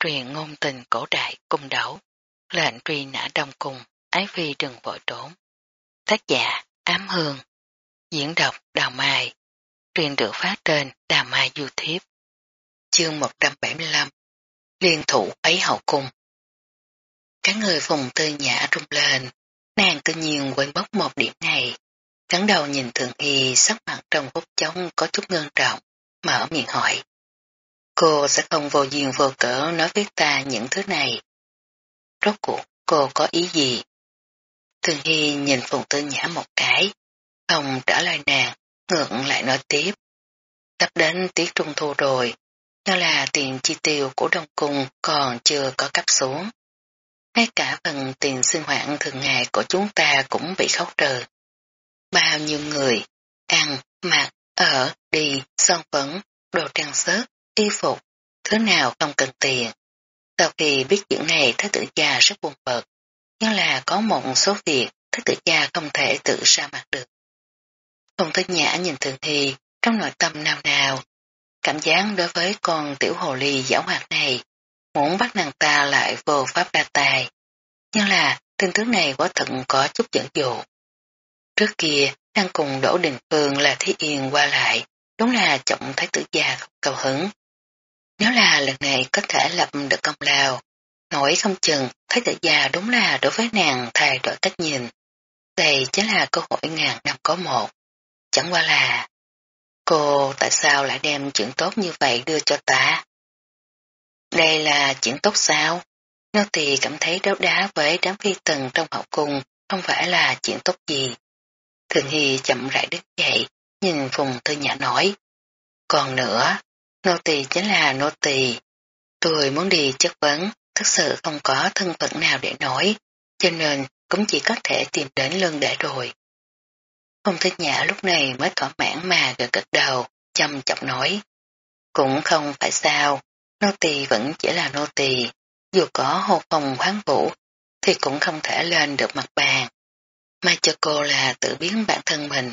truyền ngôn tình cổ đại cung đấu, lệnh truy nã đông cung, ái phi đừng vội trốn. Tác giả Ám Hương, diễn đọc Đào Mai, truyền được phát trên Đào Mai YouTube. Chương 175 Liên thủ ấy hậu cung Các người phùng tư nhã rung lên, nàng tự nhiên quên bốc một điểm này. Cắn đầu nhìn thượng Y sắc mặt trong phút chóng có chút ngân trọng, mở miệng hỏi. Cô sẽ không vô duyên vô cỡ nói với ta những thứ này. Rốt cuộc cô có ý gì? Thường Hy nhìn Phùng Tư Nhã một cái, không trả lời nàng, ngược lại nói tiếp. Sắp đến tiết trung thu rồi, do là tiền chi tiêu của Đông Cung còn chưa có cấp xuống. Ngay cả phần tiền sinh hoạt thường ngày của chúng ta cũng bị khấu trừ. Bao nhiêu người, ăn, mặc, ở, đi, son phấn, đồ trang sức, y phục, thứ nào không cần tiền. Sau khi biết chuyện này thái tử gia rất buồn bực, nhưng là có một số việc thái tử gia không thể tự ra mặt được. Phùng Thất Nhã nhìn Thường Hy trong nội tâm nào nào, cảm giác đối với con tiểu hồ ly giảo hoạt này, muốn bắt nàng ta lại vô pháp đa tài. Nhưng là tin tướng này quả thận có chút dẫn dụ. Trước kia, đang cùng Đỗ Đình Phương là Thí Yên qua lại, đúng là trọng thái tử gia không cầu hứng. Nếu là lần này có thể lập được công lao, nổi không chừng thấy tự già đúng là đối với nàng thay đổi cách nhìn. Đây chính là cơ hội ngàn năm có một. Chẳng qua là cô tại sao lại đem chuyện tốt như vậy đưa cho ta? Đây là chuyện tốt sao? Nô tỳ cảm thấy đấu đá với đám phi tần trong hậu cung không phải là chuyện tốt gì. Thường Hy chậm rãi đứng dậy, nhìn Phùng Tư Nhã nói. Còn nữa, Nô tỳ chính là nô tỳ. Tôi muốn đi chất vấn, thực sự không có thân phận nào để nói, cho nên cũng chỉ có thể tìm đến lưng để rồi. Không thích nhã lúc này mới thỏa mãn mà gật gật đầu, chăm chọc nói. Cũng không phải sao, nô tỳ vẫn chỉ là nô tỳ, dù có hô phòng khoáng vũ thì cũng không thể lên được mặt bàn. mà cho cô là tự biến bản thân mình.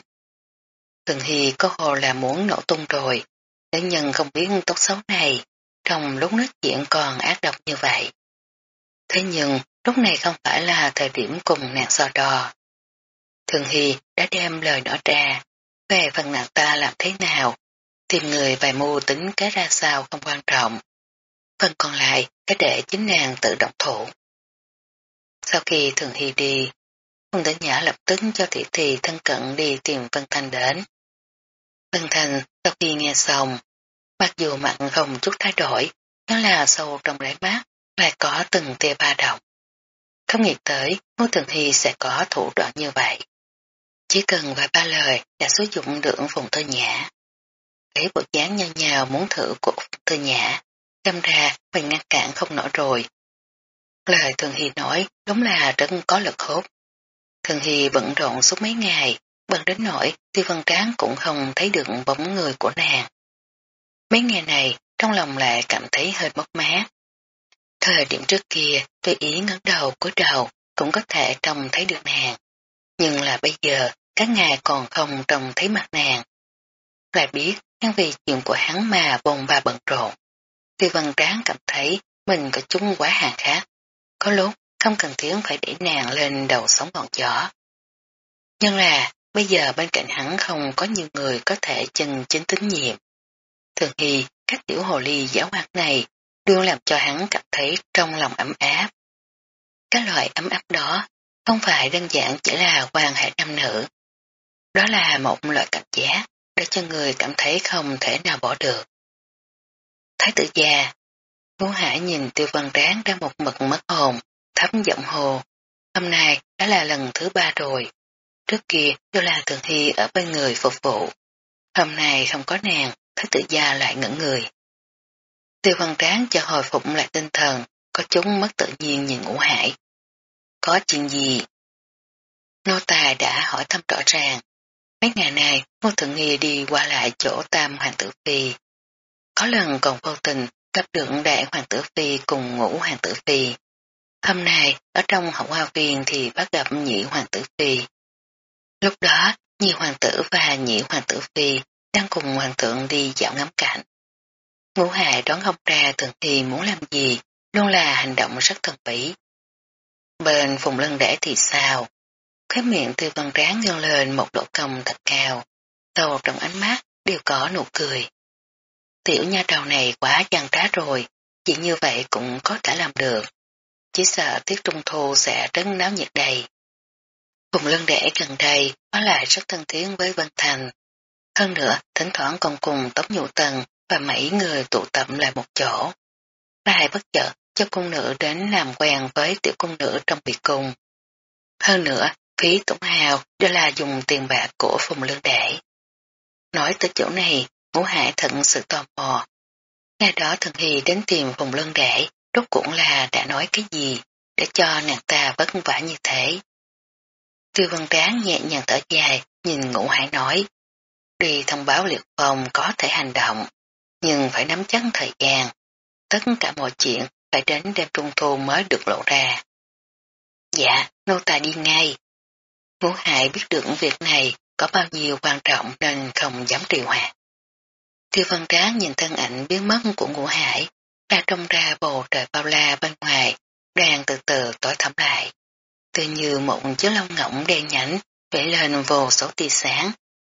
Thường Hy có hồ là muốn nổ tung rồi, Nữ nhân không biết tốt xấu này, trong lúc nói chuyện còn ác độc như vậy. Thế nhưng, lúc này không phải là thời điểm cùng nàng so đo. Thường Hy đã đem lời nói ra, về phần nàng ta làm thế nào, tìm người vài mưu tính cái ra sao không quan trọng. Phần còn lại, cái để chính nàng tự động thủ. Sau khi Thường Hy đi, Phương Tử Nhã lập tức cho thị thị thân cận đi tìm Vân Thanh đến. Vân Thanh sau khi nghe xong, mặc dù mặn không chút thay đổi, nhưng là sâu trong đáy mắt lại có từng tia ba động. Không nghĩ tới Ngô Thường Hy sẽ có thủ đoạn như vậy. Chỉ cần vài ba lời đã sử dụng được vùng tư nhã. Thấy bộ dáng nhau nhào muốn thử của phùng tư nhã, đâm ra mình ngăn cản không nổi rồi. Lời Thường Hy nói đúng là rất có lực hút. Thường Hy bận rộn suốt mấy ngày, bận đến nỗi tiêu văn tráng cũng không thấy được bóng người của nàng. Mấy ngày này, trong lòng lại cảm thấy hơi mất mát. Thời điểm trước kia, tôi ý ngấn đầu cúi đầu, cũng có thể trông thấy được nàng. Nhưng là bây giờ, các ngài còn không trông thấy mặt nàng. Lại biết, nhân vì chuyện của hắn mà bồn ba bận rộn. Tiêu văn tráng cảm thấy mình có chúng quá hàng khác. Có lúc không cần thiết phải để nàng lên đầu sóng ngọn gió. Nhưng là, bây giờ bên cạnh hắn không có nhiều người có thể chân chính tín nhiệm. Thường thì các tiểu hồ ly giả hoạt này luôn làm cho hắn cảm thấy trong lòng ấm áp. Cái loại ấm áp đó không phải đơn giản chỉ là quan hệ nam nữ. Đó là một loại cảm giác để cho người cảm thấy không thể nào bỏ được. Thái tử già, Ngũ Hải nhìn tiêu văn ráng ra một mực mất hồn, thấm giọng hồ. Hôm nay đã là lần thứ ba rồi. Trước kia đều là thường hy ở bên người phục vụ. Hôm nay không có nàng, thái tử gia lại ngẩn người. Tiêu văn tráng cho hồi phục lại tinh thần, có chúng mất tự nhiên nhìn ngũ hải. Có chuyện gì? Nô tài đã hỏi thăm rõ ràng. Mấy ngày này, ngô thượng nghi đi qua lại chỗ tam hoàng tử phi. Có lần còn vô tình gặp được đại hoàng tử phi cùng ngũ hoàng tử phi. Hôm nay, ở trong hậu hoa viên thì bắt gặp nhị hoàng tử phi. Lúc đó, nhị hoàng tử và nhị hoàng tử phi đang cùng hoàng thượng đi dạo ngắm cảnh. Ngũ hà đoán không ra thường thì muốn làm gì, luôn là hành động rất thần bí. Bên vùng lưng đẻ thì sao? Khóe miệng tư văn ráng ngân lên một độ cong thật cao, đầu trong ánh mắt đều có nụ cười. Tiểu nha đầu này quá gian trá rồi, chỉ như vậy cũng có thể làm được. Chỉ sợ tiết trung thu sẽ rất náo nhiệt đầy. Phùng lân đẻ gần đây, nó lại rất thân thiết với Vân Thành. Hơn nữa, thỉnh thoảng còn cùng Tống Nhụ Tần và mấy người tụ tập lại một chỗ. Lại bất chợt cho cung nữ đến làm quen với tiểu cung nữ trong biệt cung. Hơn nữa, phí tổn hào đó là dùng tiền bạc của phùng lương để. Nói tới chỗ này, ngũ hải thận sự tò mò. Ngày đó thần hy đến tìm phùng lương để, rốt cũng là đã nói cái gì, để cho nàng ta vất vả như thế. Tiêu văn tráng nhẹ nhàng thở dài, nhìn ngũ hải nói, đi thông báo liệt phòng có thể hành động, nhưng phải nắm chắc thời gian. Tất cả mọi chuyện phải đến đêm trung thu mới được lộ ra. Dạ, nô tài đi ngay. Ngũ Hải biết được việc này có bao nhiêu quan trọng nên không dám trì hoãn. Tiêu văn tráng nhìn thân ảnh biến mất của ngũ hải, ra trông ra bầu trời bao la bên ngoài, đang từ từ tối thẳm lại. Tự như một chiếc lông ngỗng đen nhảnh, vẽ lên vô số tia sáng,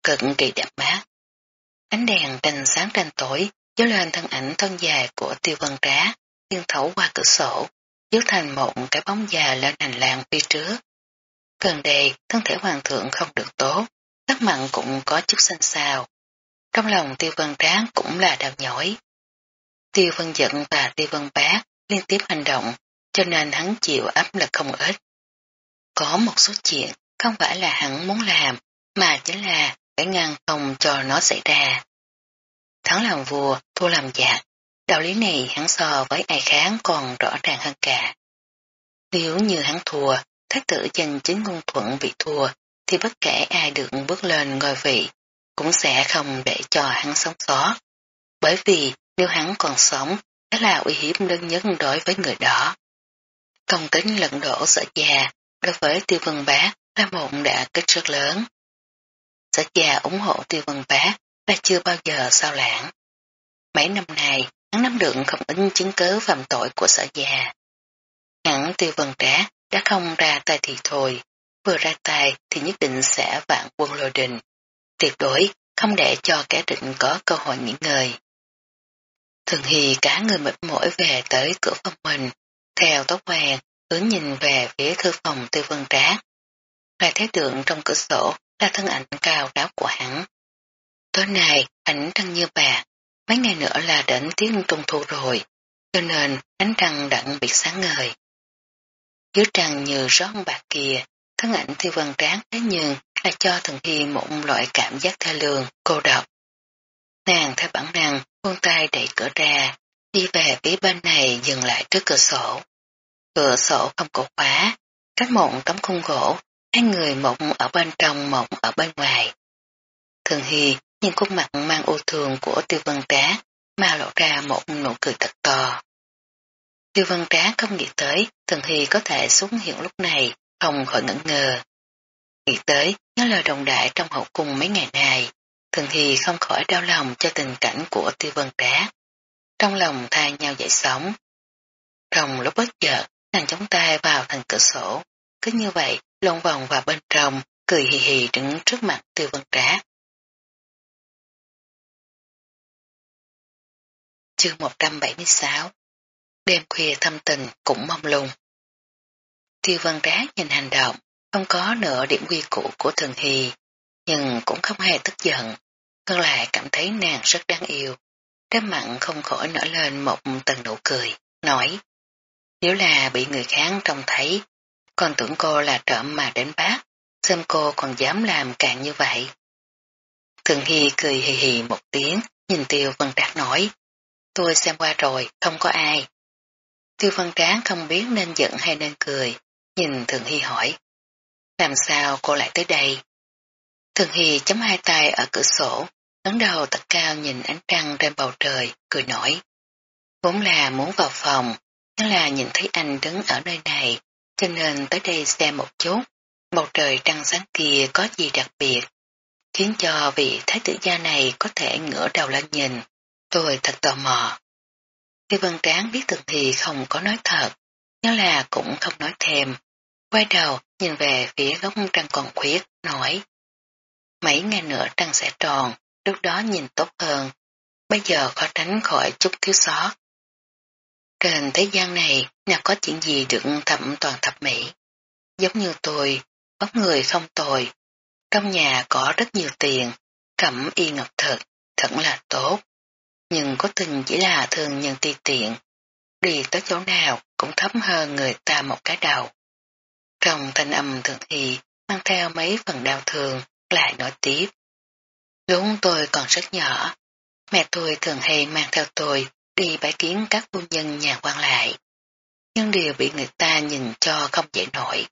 cực kỳ đẹp mắt. Ánh đèn tình sáng tranh tối, chiếu lên thân ảnh thân dài của tiêu văn trá, xuyên thấu qua cửa sổ, chiếu thành một cái bóng già lên hành lang phía trước. Gần đây, thân thể hoàng thượng không được tốt, sắc mặn cũng có chút xanh xao. Trong lòng tiêu vân tráng cũng là đau nhói. Tiêu vân giận và tiêu vân bác liên tiếp hành động, cho nên hắn chịu áp lực không ít. Có một số chuyện không phải là hắn muốn làm, mà chính là phải ngăn không cho nó xảy ra. Thắng làm vua, thua làm giặc, đạo lý này hắn so với ai kháng còn rõ ràng hơn cả. Nếu như hắn thua, thái tử giành chính ngôn thuận bị thua, thì bất kể ai được bước lên ngôi vị, cũng sẽ không để cho hắn sống sót. Bởi vì nếu hắn còn sống, đó là uy hiếp đơn nhất đối với người đó. Công tính lận đổ sở già đối với tiêu vân bá là một đã kích rất lớn. Sở già ủng hộ tiêu vân bá là chưa bao giờ sao lãng. Mấy năm nay, hắn nắm được không ít chứng cứ phạm tội của sở già. Hẳn tiêu vân trá đã không ra tay thì thôi, vừa ra tay thì nhất định sẽ vạn quân lôi đình. Tuyệt đối không để cho kẻ định có cơ hội nghỉ ngơi. Thường Hy cả người mệt mỏi về tới cửa phòng mình, theo tóc quen, hướng nhìn về phía thư phòng tiêu vân trá. Lại thấy tượng trong cửa sổ là thân ảnh cao ráo của hắn. Tối nay, ảnh trăng như bạc, mấy ngày nữa là đến tiếng trung thu rồi, cho nên ánh trăng đặng biệt sáng ngời. Dưới trăng như rót bạc kia, thân ảnh thư vân tráng thế nhưng là cho thần thi một loại cảm giác tha lương, cô độc. Nàng theo bản năng, buông tay đẩy cửa ra, đi về phía bên này dừng lại trước cửa sổ. Cửa sổ không có khóa, cách một tấm khung gỗ, hai người một ở bên trong một ở bên ngoài. Thường Hy nhìn khuôn mặt mang ô thường của tiêu vân trá mà lộ ra một nụ cười thật to. Tiêu vân trá không nghĩ tới Thường Hy có thể xuống hiện lúc này, không khỏi ngẩn ngờ. Nghĩ tới nhớ lời đồng đại trong hậu cung mấy ngày nay, Thường Hy không khỏi đau lòng cho tình cảnh của tiêu vân trá. Trong lòng thay nhau dậy sống. Trong lúc bất chợt, nàng chống tay vào thành cửa sổ, cứ như vậy lông vòng vào bên trong, cười hì hì đứng trước mặt tiêu vân trá. Chương 176 Đêm khuya thâm tình cũng mong lung. Tiêu vân trá nhìn hành động, không có nửa điểm quy củ của thường hì, nhưng cũng không hề tức giận, hơn lại cảm thấy nàng rất đáng yêu. Đám mặn không khỏi nở lên một tầng nụ cười, nói, nếu là bị người khác trông thấy, còn tưởng cô là trộm mà đến bác, xem cô còn dám làm càng như vậy. Thường Hy cười hì hì một tiếng, nhìn Tiêu Vân Trác nói, tôi xem qua rồi, không có ai. Tiêu Vân Trác không biết nên giận hay nên cười, nhìn Thường Hy hỏi, làm sao cô lại tới đây? Thường Hy chấm hai tay ở cửa sổ, ngẩng đầu thật cao nhìn ánh trăng trên bầu trời, cười nổi. Vốn là muốn vào phòng, nhưng là nhìn thấy anh đứng ở nơi này, cho nên tới đây xem một chút, bầu trời trăng sáng kia có gì đặc biệt, khiến cho vị thái tử gia này có thể ngửa đầu lên nhìn. Tôi thật tò mò. Tiêu Vân Tráng biết Thường thì không có nói thật, nhớ là cũng không nói thêm. Quay đầu nhìn về phía góc trăng còn khuyết, nói. Mấy ngày nữa trăng sẽ tròn, lúc đó nhìn tốt hơn. Bây giờ khó tránh khỏi chút thiếu sót. Trên thế gian này nào có chuyện gì được thẩm toàn thập mỹ. Giống như tôi, bóng người không tồi. Trong nhà có rất nhiều tiền, cẩm y ngọc thật, thật là tốt. Nhưng có tình chỉ là thường nhân ti tiện. Đi tới chỗ nào cũng thấm hơn người ta một cái đầu. Trong thanh âm thường thì mang theo mấy phần đau thương, lại nói tiếp. Lúc tôi còn rất nhỏ, mẹ tôi thường hay mang theo tôi đi bãi kiến các phu nhân nhà quan lại. Nhưng điều bị người ta nhìn cho không dễ nổi.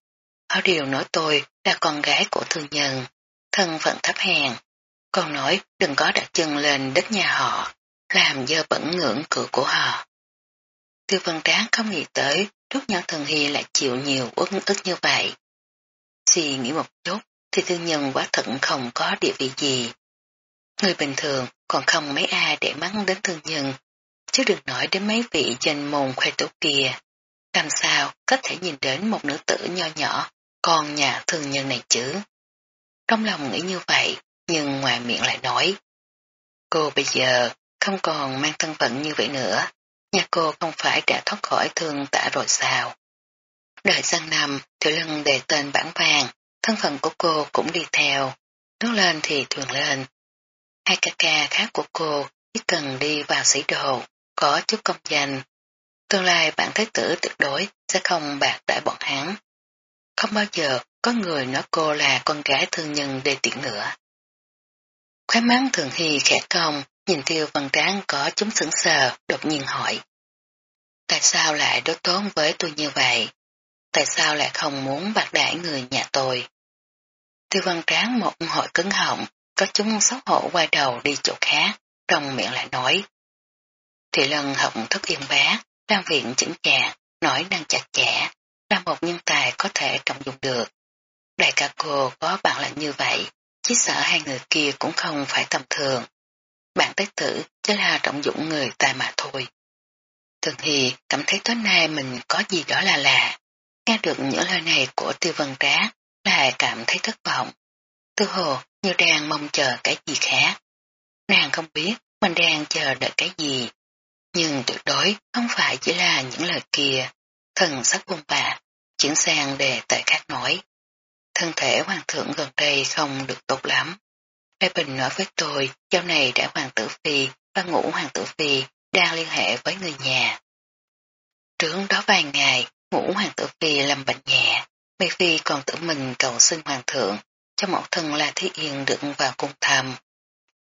Họ đều nói tôi là con gái của thương nhân, thân phận thấp hèn, còn nói đừng có đặt chân lên đất nhà họ, làm dơ bẩn ngưỡng cửa của họ. Tiêu vân tráng không nghĩ tới lúc nhỏ thần hy lại chịu nhiều uất ức như vậy. Suy nghĩ một chút thì thương nhân quá thận không có địa vị gì. Người bình thường còn không mấy ai để mắng đến thương nhân, chứ đừng nói đến mấy vị danh môn khoe tốt kia. Làm sao có thể nhìn đến một nữ tử nho nhỏ, con nhà thương nhân này chứ? Trong lòng nghĩ như vậy, nhưng ngoài miệng lại nói. Cô bây giờ không còn mang thân phận như vậy nữa, nhà cô không phải đã thoát khỏi thương tả rồi sao? đợi sang năm, tiểu lân đề tên bản vàng, thân phận của cô cũng đi theo, nước lên thì thuyền lên. Hai ca ca khác của cô chỉ cần đi vào sĩ đồ, có chút công danh. Tương lai bản thái tử tuyệt đối sẽ không bạc đại bọn hắn. Không bao giờ có người nói cô là con gái thương nhân đê tiện nữa. Khói mắng thường hy khẽ cong, nhìn tiêu văn tráng có chúng sững sờ, đột nhiên hỏi. Tại sao lại đối tốn với tôi như vậy? Tại sao lại không muốn bạc đại người nhà tôi? Tiêu văn tráng một hội cứng họng, có chúng xấu hổ quay đầu đi chỗ khác, trong miệng lại nói. Thì lần học thức yên bá, đang viện chỉnh chạc, nói năng chặt chẽ, là một nhân tài có thể trọng dụng được. Đại ca cô có bạn là như vậy, chỉ sợ hai người kia cũng không phải tầm thường. Bạn tế tử chỉ là trọng dụng người ta mà thôi. Thường thì cảm thấy tối nay mình có gì đó là lạ. Nghe được những lời này của tiêu vân trá, lại cảm thấy thất vọng. Tư hồ như đang mong chờ cái gì khác. Nàng không biết mình đang chờ đợi cái gì. Nhưng tuyệt đối không phải chỉ là những lời kia. Thần sắc buông bà chuyển sang đề tại khác nói. Thân thể hoàng thượng gần đây không được tốt lắm. Lê Bình nói với tôi, trong này đã hoàng tử phi và ngũ hoàng tử phi đang liên hệ với người nhà. Trướng đó vài ngày, ngũ hoàng tử phi làm bệnh nhẹ, Mê Phi còn tự mình cầu xin hoàng thượng cho mẫu thân La Thế Yên được vào cung thăm.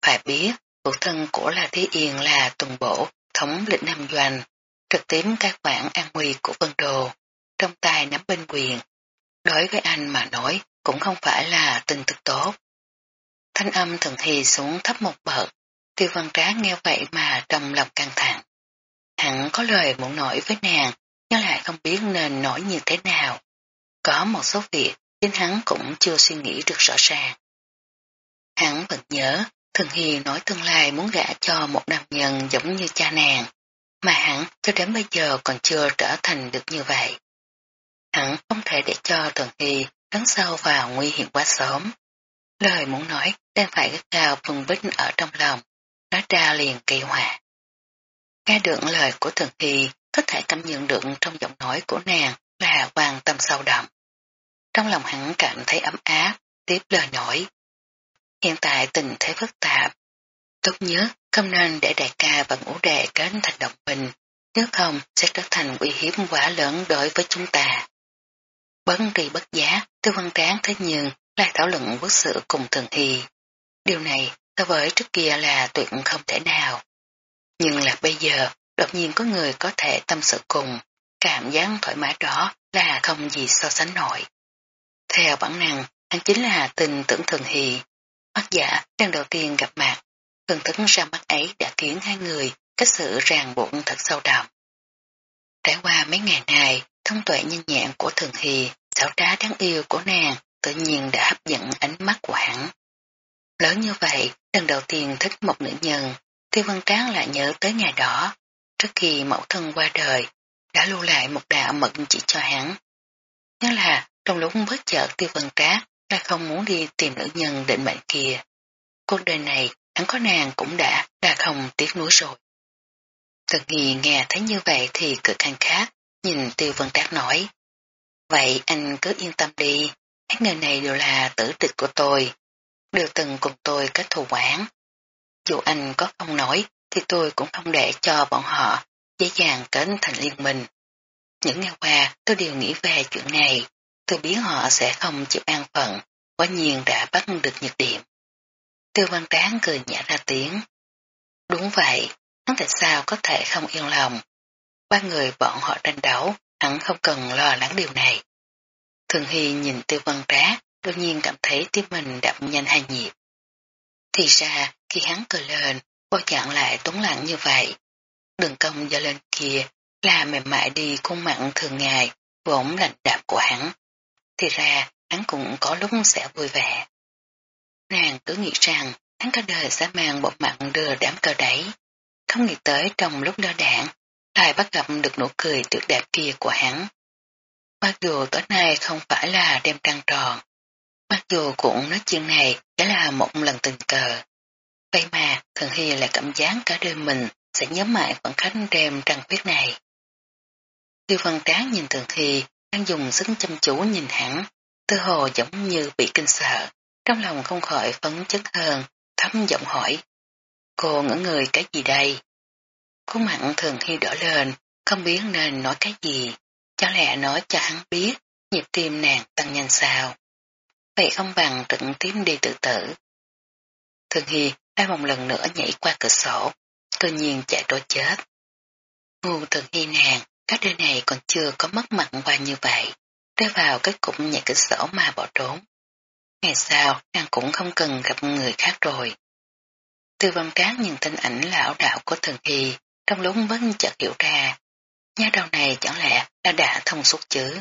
Phải biết, phụ thân của La Thế Yên là tuần bổ, thống lĩnh Nam Doanh, trực tiếp các quản an nguy của Vân Đồ, trong tay nắm bên quyền. Đối với anh mà nói cũng không phải là tin tức tốt. Thanh âm thần hy xuống thấp một bậc, tiêu văn trá nghe vậy mà trong lòng căng thẳng. Hẳn có lời muốn nói với nàng, nhưng lại không biết nên nói như thế nào. Có một số việc chính hắn cũng chưa suy nghĩ được rõ ràng. Hắn vẫn nhớ, Thường Hy nói tương lai muốn gả cho một nam nhân giống như cha nàng, mà hắn cho đến bây giờ còn chưa trở thành được như vậy. Hắn không thể để cho Thường Hy đắn sâu vào nguy hiểm quá sớm. Lời muốn nói đang phải gắt cao phân bích ở trong lòng, nói ra liền kỳ hòa. Nghe được lời của Thường Hy có thể cảm nhận được trong giọng nói của nàng là quan tâm sâu đậm. Trong lòng hắn cảm thấy ấm áp, tiếp lời nổi. Hiện tại tình thế phức tạp. Tốt nhớ không nên để đại ca và ngũ đệ kết thành độc bình, nếu không sẽ trở thành uy hiếp quá lớn đối với chúng ta. Bấn trì bất giá, tư văn tráng thế nhưng lại thảo luận quốc sự cùng thường hy. Điều này so với trước kia là tuyệt không thể nào. Nhưng là bây giờ, đột nhiên có người có thể tâm sự cùng, cảm giác thoải mái đó là không gì so sánh nổi. Theo bản năng, anh chính là tình tưởng thường hì. Mắt giả lần đầu tiên gặp mặt, thường thức ra mắt ấy đã khiến hai người cách sự ràng buộc thật sâu đậm. Trải qua mấy ngày này, thông tuệ nhanh nhẹn của thường hì, xảo trá đáng yêu của nàng tự nhiên đã hấp dẫn ánh mắt của hắn. Lớn như vậy, lần đầu tiên thích một nữ nhân, tiêu văn tráng lại nhớ tới ngày đó. trước khi mẫu thân qua đời, đã lưu lại một đạo mật chỉ cho hắn. Nhớ là trong lúc bất chợt tiêu văn trác ta không muốn đi tìm nữ nhân định mệnh kia. Cuộc đời này hắn có nàng cũng đã đã không tiếc nuối rồi. Tần nghi nghe thấy như vậy thì cực khăn khác, nhìn tiêu vân trác nói. Vậy anh cứ yên tâm đi, các người này đều là tử địch của tôi, đều từng cùng tôi kết thù quán. Dù anh có không nói thì tôi cũng không để cho bọn họ dễ dàng kết thành liên minh. Những ngày qua tôi đều nghĩ về chuyện này, tôi biết họ sẽ không chịu an phận, quả nhiên đã bắt được nhược điểm. Tiêu văn tráng cười nhả ra tiếng. Đúng vậy, hắn tại sao có thể không yên lòng. Ba người bọn họ tranh đấu, hắn không cần lo lắng điều này. Thường Hy nhìn tiêu văn trá, đột nhiên cảm thấy tim mình đậm nhanh hai nhịp. Thì ra, khi hắn cười lên, cô chặn lại tốn lặng như vậy. Đường công do lên kia là mềm mại đi khuôn mặn thường ngày, vốn lạnh đạm của hắn. Thì ra, hắn cũng có lúc sẽ vui vẻ. Nàng cứ nghĩ rằng hắn cả đời sẽ mang bộ mặt đưa đám cờ đẩy. Không nghĩ tới trong lúc đo đạn, lại bắt gặp được nụ cười tuyệt đẹp kia của hắn. Mặc dù tối nay không phải là đêm trăng tròn, mặc dù cũng nói chuyện này chỉ là một lần tình cờ. Vậy mà Thường Hy lại cảm giác cả đời mình sẽ nhớ mãi khoảng khắc đêm trăng khuyết này. Tiêu văn tráng nhìn Thường Hy đang dùng sức chăm chú nhìn hắn, tư hồ giống như bị kinh sợ, trong lòng không khỏi phấn chấn hơn, thấm giọng hỏi. Cô ngỡ người cái gì đây? Khuôn mặn Thường Hy đỏ lên, không biết nên nói cái gì. Cho lẽ nói cho hắn biết, nhịp tim nàng tăng nhanh sao. Vậy không bằng trực tiếp đi tự tử. Thường Hy đã một lần nữa nhảy qua cửa sổ, cơ nhiên chạy trôi chết. Ngu Thường Hy nàng, các đời này còn chưa có mất mặt qua như vậy, rơi vào cái cục nhà cửa sổ mà bỏ trốn. Ngày sau, nàng cũng không cần gặp người khác rồi. Tư văn cát nhìn tin ảnh lão đạo của thần Hy, trong lúc vẫn chợt hiểu ra, Nha đầu này chẳng lẽ đã đã thông suốt chứ?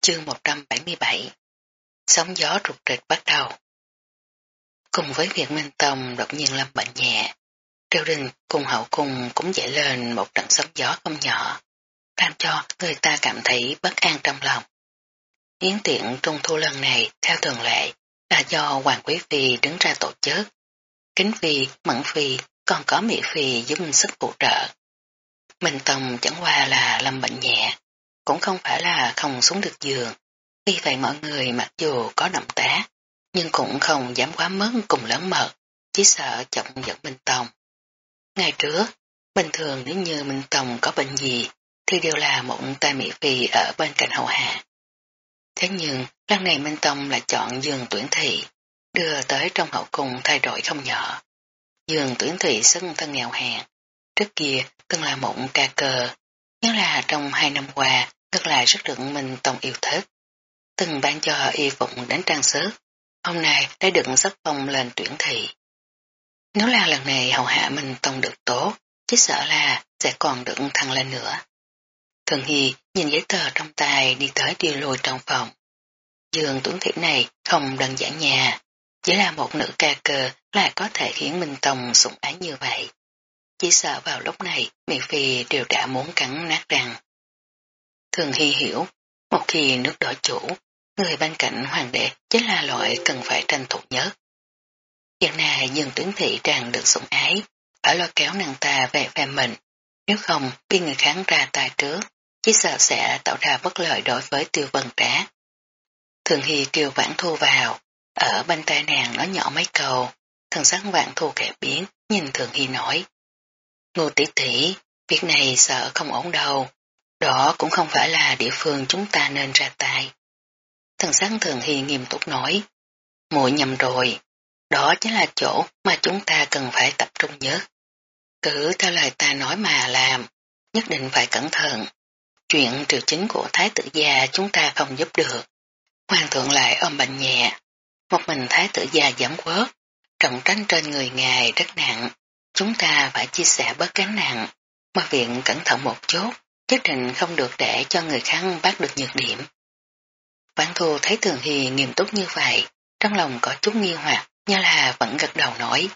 Chương 177 Sóng gió rụt rịch bắt đầu Cùng với việc Minh Tông đột nhiên lâm bệnh nhẹ, Triều đình cùng hậu cung cũng dậy lên một trận sóng gió không nhỏ, làm cho người ta cảm thấy bất an trong lòng. Yến tiện trung thu lần này theo thường lệ là do Hoàng Quý Phi đứng ra tổ chức. Kính Phi, Mẫn Phi còn có Mỹ Phi giúp sức phụ trợ. Minh Tông chẳng qua là lâm bệnh nhẹ, cũng không phải là không xuống được giường. Vì vậy mọi người mặc dù có động tác, nhưng cũng không dám quá mất cùng lớn mật, chỉ sợ chọc giận Minh Tông. Ngày trước, bình thường nếu như Minh Tông có bệnh gì, thì đều là một tay Mỹ Phi ở bên cạnh hậu hạ. Thế nhưng, lần này Minh Tông là chọn giường tuyển thị, đưa tới trong hậu cung thay đổi không nhỏ. Dương tuyển thị xưng thân nghèo hèn. Trước kia từng là một ca cờ, nhưng là trong hai năm qua ngược lại rất được Minh Tông yêu thích. Từng ban cho y phục đến trang sức, hôm nay đã được sắc phong lên tuyển thị. Nếu là lần này hậu hạ mình Tông được tốt, chỉ sợ là sẽ còn được thăng lên nữa. Thường Hy nhìn giấy tờ trong tay đi tới đi lùi trong phòng. Dương tuấn Thiệp này không đơn giản nhà, chỉ là một nữ ca cơ lại có thể khiến Minh Tông sủng ái như vậy. Chỉ sợ vào lúc này miệng phi đều đã muốn cắn nát răng. Thường hy hiểu, một khi nước đổi chủ, người bên cạnh hoàng đệ chính là loại cần phải tranh thủ nhất. Hiện nay dương tướng thị tràn được sủng ái, phải lo kéo nàng ta về phe mình, nếu không bị người kháng ra tay trước, chỉ sợ sẽ tạo ra bất lợi đối với tiêu vân trá. Thường Hy kêu vãn thu vào, ở bên tai nàng nói nhỏ mấy câu, thần sắc vạn thu kẻ biến, nhìn Thường Hy nói. Ngô tỷ tỷ, việc này sợ không ổn đâu, đó cũng không phải là địa phương chúng ta nên ra tay. Thần sắc Thường Hy nghiêm túc nói, muội nhầm rồi, đó chính là chỗ mà chúng ta cần phải tập trung nhất. Cứ theo lời ta nói mà làm, nhất định phải cẩn thận. Chuyện triều chính của Thái tử gia chúng ta không giúp được. Hoàng thượng lại ôm bệnh nhẹ, một mình thái tử gia giảm quớt, trọng trách trên người ngài rất nặng, chúng ta phải chia sẻ bớt gánh nặng, mà viện cẩn thận một chút, nhất định không được để cho người khác bắt được nhược điểm. Vãn thù thấy Thường Hy nghiêm túc như vậy, trong lòng có chút nghi hoặc, như là vẫn gật đầu nói.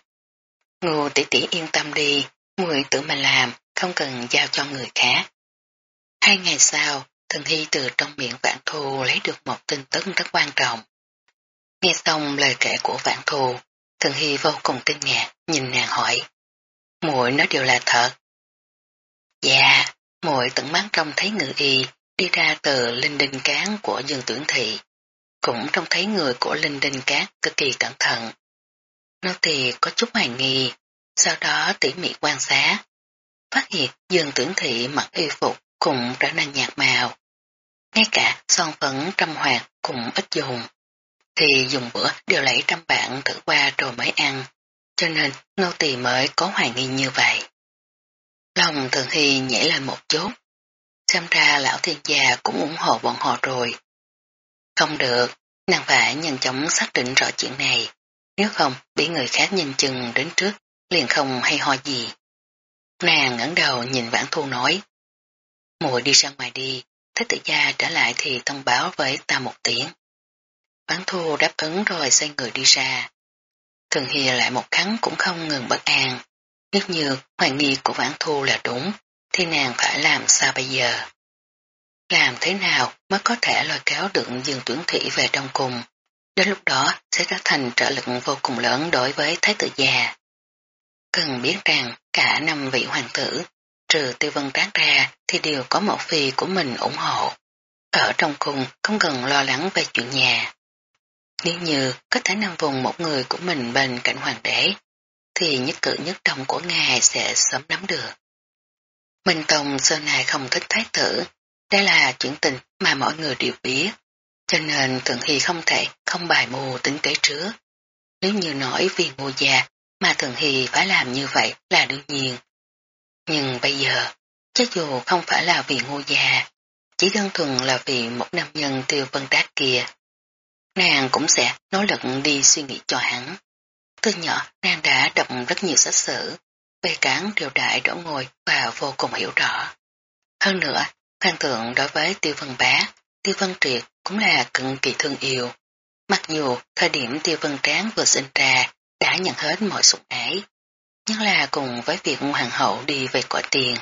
Ngô tỷ tỷ yên tâm đi, muội tự mình làm, không cần giao cho người khác. Hai ngày sau, Thần Hy từ trong miệng Vạn Thù lấy được một tin tức rất quan trọng. Nghe xong lời kể của Vạn Thù, Thần Hy vô cùng kinh ngạc, nhìn nàng hỏi. muội nói điều là thật. Dạ, muội tận mắt trông thấy ngự y đi ra từ linh đinh cán của Dương Tuyển Thị. Cũng trông thấy người của linh đinh cát cực kỳ cẩn thận. Nô tỳ có chút hoài nghi, sau đó tỉ mỉ quan sát. Phát hiện Dương Tưởng Thị mặc y phục cũng trở nên nhạt màu. Ngay cả son phấn trăm hoạt cũng ít dùng. Thì dùng bữa đều lấy trăm bạn thử qua rồi mới ăn, cho nên nô tỳ mới có hoài nghi như vậy. Lòng thường hy nhảy lên một chút. Xem ra lão thiên gia cũng ủng hộ bọn họ rồi. Không được, nàng phải nhanh chóng xác định rõ chuyện này. Nếu không, bị người khác nhìn chừng đến trước, liền không hay ho gì. Nàng ngẩng đầu nhìn vãn thu nói. Mùi đi ra ngoài đi, thế tử gia trở lại thì thông báo với ta một tiếng. Vãn thu đáp ứng rồi xoay người đi ra. Thường Hi lại một khắn cũng không ngừng bất an. Nếu như hoài nghi của vãn thu là đúng, thì nàng phải làm sao bây giờ? Làm thế nào mới có thể lôi kéo được dương tuyển thị về trong cùng? Đến lúc đó sẽ trở thành trợ lực vô cùng lớn đối với thái tử già. Cần biết rằng cả năm vị hoàng tử, trừ tiêu vân trác ra thì đều có một phi của mình ủng hộ. Ở trong cùng không cần lo lắng về chuyện nhà. Nếu như có thể nằm vùng một người của mình bên cạnh hoàng đế, thì nhất cử nhất động của ngài sẽ sớm nắm được. Minh Tông xưa này không thích thái tử, đây là chuyện tình mà mọi người đều biết, cho nên Thượng Hy không thể không bài mù tính kế trước. Nếu như nói vì ngô già mà Thượng Hy phải làm như vậy là đương nhiên. Nhưng bây giờ, chắc dù không phải là vì ngô già, chỉ đơn thuần là vì một nam nhân tiêu vân đát kia. Nàng cũng sẽ nỗ lực đi suy nghĩ cho hắn. Từ nhỏ nàng đã đọc rất nhiều sách sử, về cán điều đại đổ ngồi và vô cùng hiểu rõ. Hơn nữa, Phan Thượng đối với Tiêu Vân Bá, Tiêu Vân Triệt cũng là cực kỳ thương yêu. Mặc dù thời điểm Tiêu Vân Tráng vừa sinh ra đã nhận hết mọi sủng ái, nhưng là cùng với việc hoàng hậu đi về cõi tiền,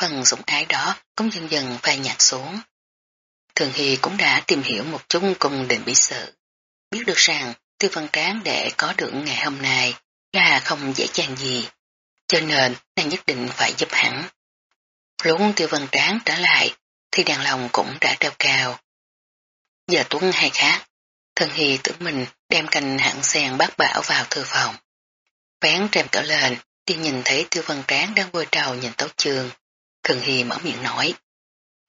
phần sủng ái đó cũng dần dần phai nhạt xuống. Thường Hy cũng đã tìm hiểu một chút cùng định bí sự, biết được rằng Tiêu Vân Tráng để có được ngày hôm nay là không dễ dàng gì, cho nên nàng nhất định phải giúp hắn. Lúc tiêu vân tráng trở lại, thì đàn lòng cũng đã treo cao. Giờ tuấn hay khác, thần hy tưởng mình đem cành hạng sen bác bảo vào thư phòng. Vén rèm cỡ lên, đi nhìn thấy tiêu Văn tráng đang vơi trầu nhìn tấu trường. Thần hy mở miệng nói.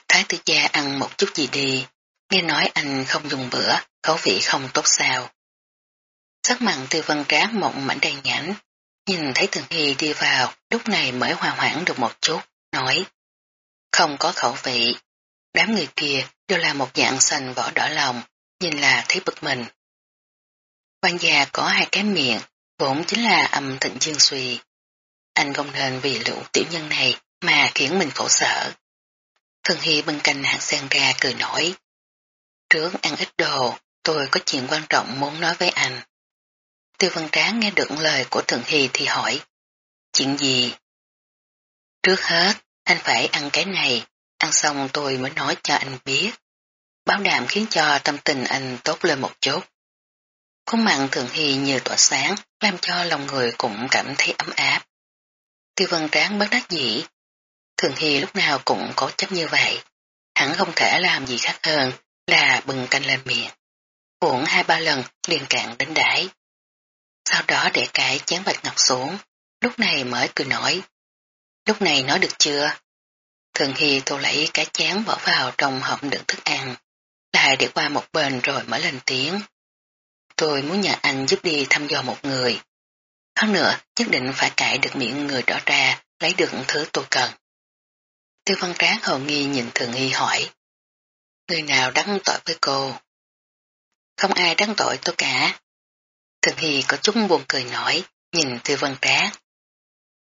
Thái tử gia ăn một chút gì đi, nghe nói anh không dùng bữa, khẩu vị không tốt sao. Sắc mặn tiêu Văn tráng mộng mảnh đen nhãn, nhìn thấy thường hy đi vào, lúc này mới hòa hoãn được một chút, nói không có khẩu vị. Đám người kia đều là một dạng xanh vỏ đỏ lòng, nhìn là thấy bực mình. Quan gia có hai cái miệng, vốn chính là âm thịnh dương suy. Anh không nên vì lũ tiểu nhân này mà khiến mình khổ sở. Thường Hy bên cạnh hạt sen ra cười nổi. Trước ăn ít đồ, tôi có chuyện quan trọng muốn nói với anh. Tiêu Văn Tráng nghe được lời của Thường Hy thì hỏi. Chuyện gì? Trước hết, anh phải ăn cái này, ăn xong tôi mới nói cho anh biết. Bảo đảm khiến cho tâm tình anh tốt lên một chút. Khuôn mặn thường hy như tỏa sáng, làm cho lòng người cũng cảm thấy ấm áp. Tiêu vân tráng bất đắc dĩ. Thường hy lúc nào cũng có chấp như vậy. Hắn không thể làm gì khác hơn là bừng canh lên miệng. Uống hai ba lần liền cạn đến đáy. Sau đó để cái chén bạch ngọc xuống, lúc này mới cười nói. Lúc này nói được chưa? Thường Hy thu lấy cá chén bỏ vào trong hộp đựng thức ăn, lại để qua một bên rồi mới lên tiếng. Tôi muốn nhờ anh giúp đi thăm dò một người. Hơn nữa, nhất định phải cải được miệng người đó ra, lấy được thứ tôi cần. Tiêu văn tráng hầu nghi nhìn Thường Hy hỏi. Người nào đắng tội với cô? Không ai đắng tội tôi cả. Thường Hy có chút buồn cười nổi, nhìn Tiêu văn tráng.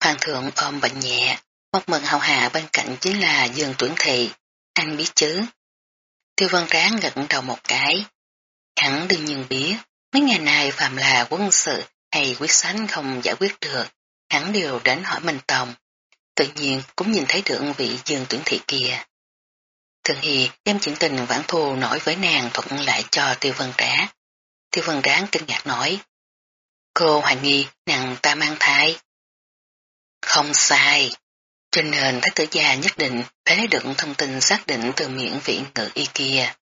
Hoàng thượng ôm bệnh nhẹ, một mừng hầu hạ bên cạnh chính là Dương Tuyển Thị, anh biết chứ. Tiêu Văn Ráng gật đầu một cái. Hắn đương nhiên biết, mấy ngày này phạm là quân sự hay quyết sánh không giải quyết được, hắn đều đến hỏi Minh Tòng. Tự nhiên cũng nhìn thấy được vị dương tuyển thị kia. Thường Hy đem chuyện tình vãn thù nổi với nàng thuận lại cho tiêu Văn trá. Tiêu Văn tráng kinh ngạc nói. Cô hoài nghi nàng ta mang thai. Không sai trên nền thái tử gia nhất định phải lấy được thông tin xác định từ miệng vị ngự y kia.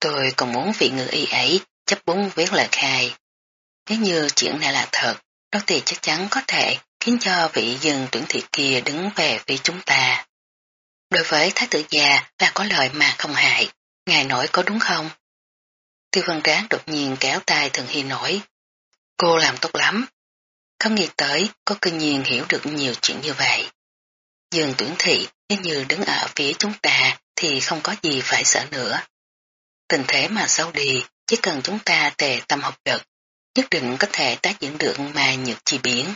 Tôi còn muốn vị ngự y ấy chấp búng viết lời khai. Nếu như chuyện này là thật, đó thì chắc chắn có thể khiến cho vị dân tuyển thị kia đứng về phía chúng ta. Đối với thái tử già là có lời mà không hại, ngài nổi có đúng không? Tiêu văn tráng đột nhiên kéo tay thường hy nổi. Cô làm tốt lắm. Không nghĩ tới có kinh nhiên hiểu được nhiều chuyện như vậy. Dương tuyển thị nếu như đứng ở phía chúng ta thì không có gì phải sợ nữa. Tình thế mà sau đi, chỉ cần chúng ta tề tâm học lực, nhất định có thể tác diễn được mà nhược chi biến.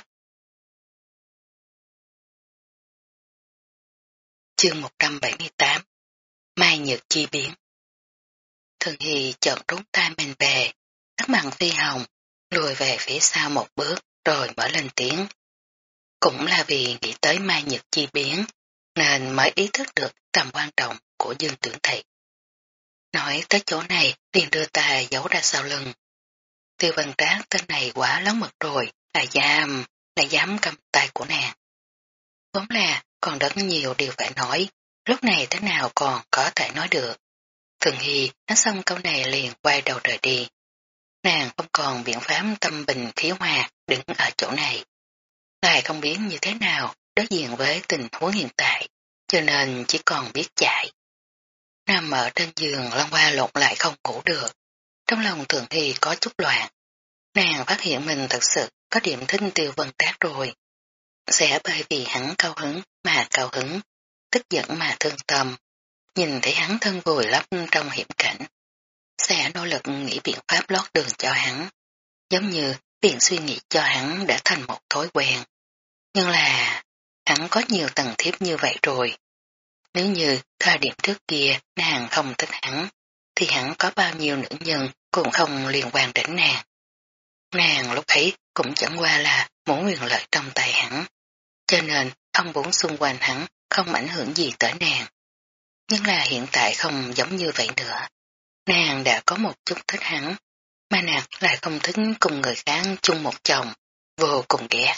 Chương 178 Mai Nhật Chi Biến Thường Hy chọn trốn tay mình về, các mặn phi hồng, lùi về phía sau một bước rồi mở lên tiếng. Cũng là vì nghĩ tới Mai Nhật Chi Biến, nên mới ý thức được tầm quan trọng của dương tưởng thị. Nói tới chỗ này, liền đưa tay giấu ra sau lưng. Tiêu văn tráng tên này quá lớn mật rồi, là dám, là dám cầm tay của nàng. Vốn là còn rất nhiều điều phải nói, lúc này thế nào còn có thể nói được. Thường Hy nói xong câu này liền quay đầu rời đi. Nàng không còn biện pháp tâm bình khí hòa đứng ở chỗ này. Lại không biết như thế nào đối diện với tình huống hiện tại, cho nên chỉ còn biết chạy. Nằm ở trên giường lăn qua lộn lại không ngủ được. Trong lòng thường thì có chút loạn. Nàng phát hiện mình thật sự có điểm thinh tiêu vân tác rồi. Sẽ bởi vì hắn cao hứng mà cao hứng, tức giận mà thương tâm. Nhìn thấy hắn thân vùi lấp trong hiểm cảnh. Sẽ nỗ lực nghĩ biện pháp lót đường cho hắn. Giống như biện suy nghĩ cho hắn đã thành một thói quen. Nhưng là, hắn có nhiều tầng thiếp như vậy rồi. Nếu như thời điểm trước kia nàng không thích hắn, thì hắn có bao nhiêu nữ nhân cũng không liên quan đến nàng. Nàng lúc ấy cũng chẳng qua là muốn quyền lợi trong tay hắn, cho nên ông bốn xung quanh hắn không ảnh hưởng gì tới nàng. Nhưng là hiện tại không giống như vậy nữa. Nàng đã có một chút thích hắn, mà nàng lại không thích cùng người khác chung một chồng, vô cùng ghét.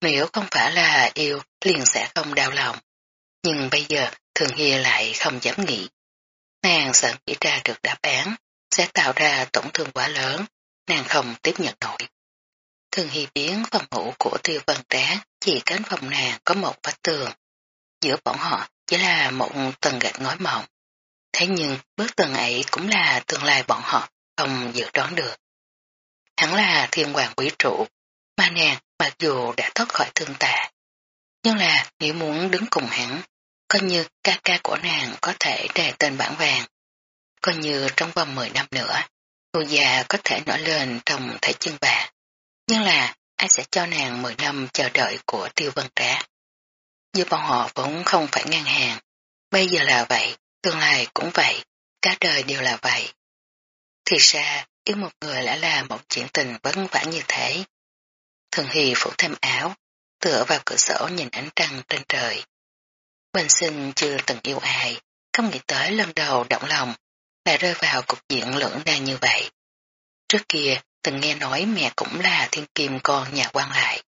Nếu không phải là yêu, liền sẽ không đau lòng. Nhưng bây giờ Thường Hy lại không dám nghĩ. Nàng sợ nghĩ ra được đáp án, sẽ tạo ra tổn thương quá lớn, nàng không tiếp nhận nổi. Thường Hy biến phòng ngủ của tiêu văn trá chỉ cánh phòng nàng có một vách tường. Giữa bọn họ chỉ là một tầng gạch ngói mỏng. Thế nhưng bước tầng ấy cũng là tương lai bọn họ không dự đoán được. Hắn là thiên hoàng quý trụ, mà nàng mặc dù đã thoát khỏi thương tạ, Nhưng là nếu muốn đứng cùng hắn, coi như ca ca của nàng có thể đề tên bản vàng. Coi như trong vòng 10 năm nữa, cô già có thể nổi lên trong thể chân bà. Nhưng là ai sẽ cho nàng 10 năm chờ đợi của tiêu vân trá. Như bọn họ vốn không phải ngang hàng. Bây giờ là vậy, tương lai cũng vậy, cả đời đều là vậy. Thì ra, yêu một người lại là một chuyện tình vấn vả như thế. Thường Hy phủ thêm áo, tựa vào cửa sổ nhìn ánh trăng trên trời. Bình sinh chưa từng yêu ai, không nghĩ tới lần đầu động lòng, lại rơi vào cục diện lưỡng nan như vậy. Trước kia, từng nghe nói mẹ cũng là thiên kim con nhà quan lại.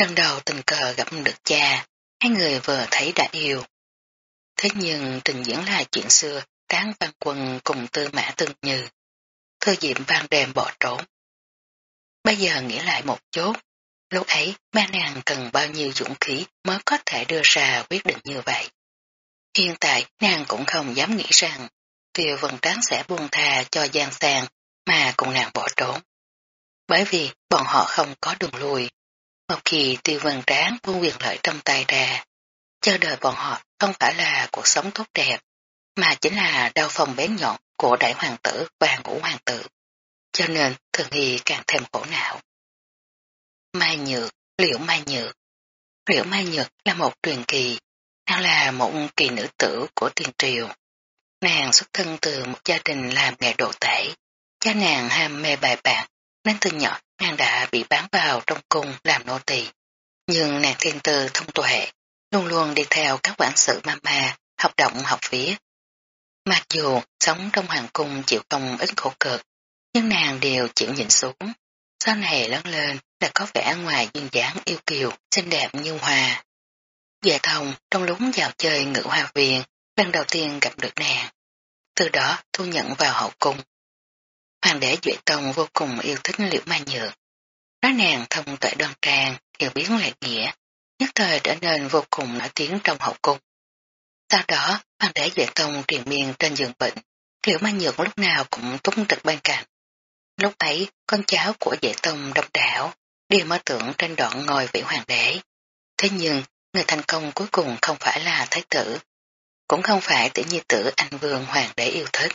Lần đầu tình cờ gặp được cha, hai người vừa thấy đã yêu. Thế nhưng trình diễn là chuyện xưa, tán văn quân cùng tư mã tương như. Thơ diệm ban đêm bỏ trốn. Bây giờ nghĩ lại một chút, lúc ấy ba nàng cần bao nhiêu dũng khí mới có thể đưa ra quyết định như vậy. Hiện tại nàng cũng không dám nghĩ rằng tiêu vân tráng sẽ buông thà cho gian sàng mà cùng nàng bỏ trốn. Bởi vì bọn họ không có đường lùi. Một khi tiêu vân tráng buông quyền lợi trong tay ra, chờ đợi bọn họ không phải là cuộc sống tốt đẹp, mà chính là đau phòng bén nhọn của đại hoàng tử và ngũ hoàng tử. Cho nên thường nghi càng thêm khổ não. Mai Nhược, Liễu Mai Nhược Liễu Mai Nhược là một truyền kỳ, nàng là một kỳ nữ tử của Tiền triều. Nàng xuất thân từ một gia đình làm nghề đồ tể. Cha nàng ham mê bài bạc, nên từ nhỏ nàng đã bị bán vào trong cung làm nô tỳ. Nhưng nàng thiên tư thông tuệ, luôn luôn đi theo các quản sự mama, học động học viết. Mặc dù sống trong hoàng cung chịu công ít khổ cực, nhưng nàng đều chịu nhìn xuống. Sau này lớn lên đã có vẻ ngoài duyên dáng yêu kiều, xinh đẹp như hòa. Về dạ thông trong lúc vào chơi ngự hoa viện, lần đầu tiên gặp được nàng. Từ đó thu nhận vào hậu cung. Hoàng đế Duệ Tông vô cùng yêu thích liễu ma nhược. Nói nàng thông tuệ đoan trang, hiểu biến lại nghĩa, nhất thời trở nên vô cùng nổi tiếng trong hậu cung. Sau đó, hoàng đế Duệ Tông truyền miên trên giường bệnh, liễu ma nhược lúc nào cũng túng trực bên cạnh. Lúc ấy, con cháu của Duệ Tông độc đảo, đều mơ tưởng trên đoạn ngồi vị hoàng đế. Thế nhưng, người thành công cuối cùng không phải là thái tử, cũng không phải tiểu nhi tử anh vương hoàng đế yêu thích,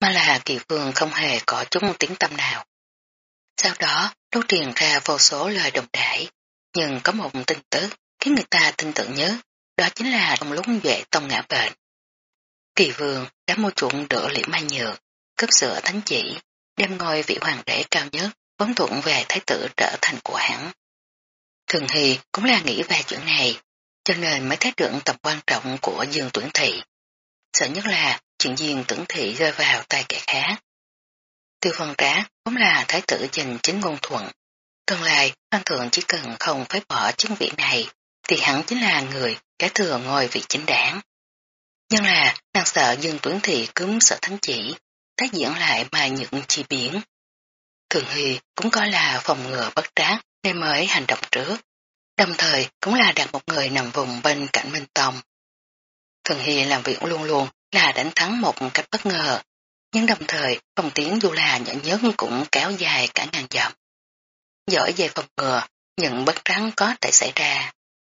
mà là kỳ vương không hề có chút tiếng tâm nào. Sau đó, lưu truyền ra vô số lời đồng đại, nhưng có một tin tức khiến người ta tin tưởng nhớ, đó chính là trong lúc vệ tông ngã bệnh. Kỳ vương đã mua chuộng đỡ liễm mai nhược, cấp sửa thánh chỉ, đem ngôi vị hoàng đế cao nhất, vấn thuận về thái tử trở thành của hắn. Thường Hy cũng là nghĩ về chuyện này, cho nên mới thấy được tầm quan trọng của Dương Tuyển Thị. Sợ nhất là chuyện Dương Tuyển Thị rơi vào tay kẻ khác. Tiêu phân trá cũng là thái tử dành chính ngôn thuận. Tương lai, hoàng thượng chỉ cần không phế bỏ chức vị này, thì hắn chính là người kế thừa ngôi vị chính đảng. Nhưng là, nàng sợ Dương Tuyển Thị cúm sợ thánh chỉ, tác diễn lại mà những chi biến. Thường Huy cũng coi là phòng ngừa bất trác nên mới hành động trước đồng thời cũng là đặt một người nằm vùng bên cạnh Minh Tông. Thường Huy làm việc luôn luôn là đánh thắng một cách bất ngờ, nhưng đồng thời phòng tiếng dù là nhỏ nhất cũng kéo dài cả ngàn dặm. Giỏi về phòng ngừa, những bất trắng có thể xảy ra,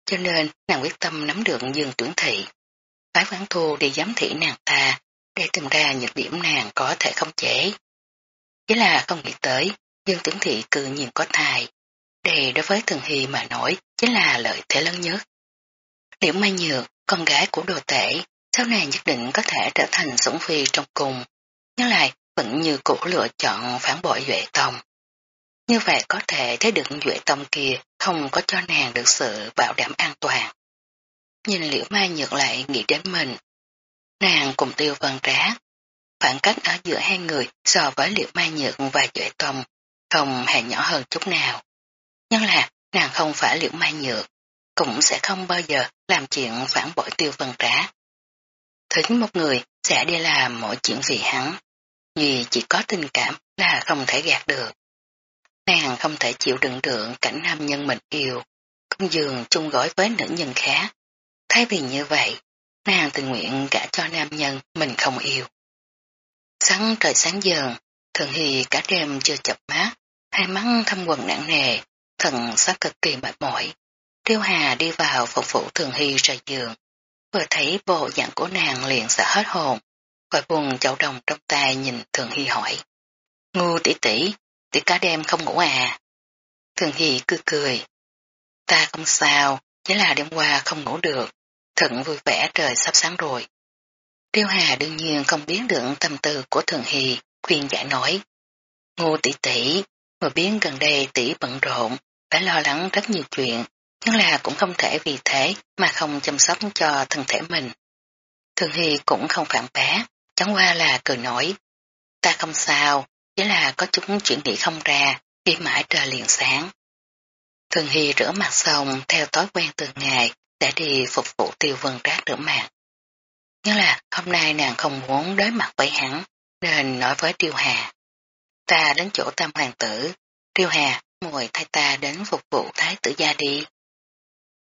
cho nên nàng quyết tâm nắm được dương tuyển thị. Phái quán thu đi giám thị nàng ta, để tìm ra những điểm nàng có thể không chế. Chỉ là không nghĩ tới, dương tưởng thị cư nhiên có thai, đây đối với Thường Hy mà nói chính là lợi thế lớn nhất. Liễu Mai Nhược, con gái của đồ tể, sau này nhất định có thể trở thành sủng phi trong cùng, nhưng lại vẫn như cũ lựa chọn phản bội Duệ Tông. Như vậy có thể thấy được Duệ Tông kia không có cho nàng được sự bảo đảm an toàn. Nhìn Liễu Mai Nhược lại nghĩ đến mình. Nàng cùng tiêu vân trá. Khoảng cách ở giữa hai người so với Liễu Mai Nhược và Duệ Tông không hề nhỏ hơn chút nào. Nhưng là nàng không phải liễu mai nhược, cũng sẽ không bao giờ làm chuyện phản bội tiêu vân trá. Thính một người sẽ đi làm mọi chuyện vì hắn, vì chỉ có tình cảm là không thể gạt được. Nàng không thể chịu đựng được cảnh nam nhân mình yêu, công giường chung gói với nữ nhân khác. Thay vì như vậy, nàng tình nguyện gả cho nam nhân mình không yêu. Sáng trời sáng dần, thường hy cả đêm chưa chập mát, hai mắt thâm quần nặng nề, thần sắc cực kỳ mệt mỏi. Tiêu Hà đi vào phục vụ Thường Hy rời giường, vừa thấy bộ dạng của nàng liền sợ hết hồn, vội buồn chậu đồng trong tay nhìn Thường Hy hỏi. Ngu tỷ tỷ, tỷ cả đêm không ngủ à? Thường Hy cứ cười. Ta không sao, chỉ là đêm qua không ngủ được, thận vui vẻ trời sắp sáng rồi. Tiêu Hà đương nhiên không biết được tâm tư của Thường Hy, khuyên giải nói. Ngô tỷ tỷ, mà biến gần đây tỷ bận rộn, phải lo lắng rất nhiều chuyện, nhưng là cũng không thể vì thế mà không chăm sóc cho thân thể mình. Thường Hy cũng không phản bác, chẳng qua là cười nói: Ta không sao, chỉ là có chút chuyện nghĩ không ra, đi mãi trời liền sáng. Thường Hy rửa mặt xong theo thói quen từng ngày để đi phục vụ tiêu vân Trác rửa mặt. Nhưng là hôm nay nàng không muốn đối mặt với hắn, nên nói với Tiêu Hà. Ta đến chỗ tam hoàng tử, Tiêu Hà mời thay ta đến phục vụ thái tử gia đi.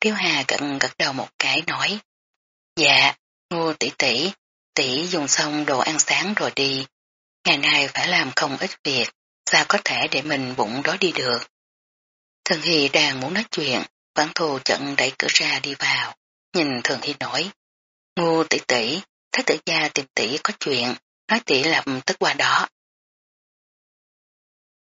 Tiêu Hà gật gật đầu một cái nói, dạ, ngô tỷ tỷ, tỷ dùng xong đồ ăn sáng rồi đi. Ngày nay phải làm không ít việc, sao có thể để mình bụng đó đi được. Thần Hy đang muốn nói chuyện, quán thù chận đẩy cửa ra đi vào, nhìn Thường Hy nói, ngu tỷ tỷ, thái tử gia tìm tỷ có chuyện, nói tỷ lập tức qua đó.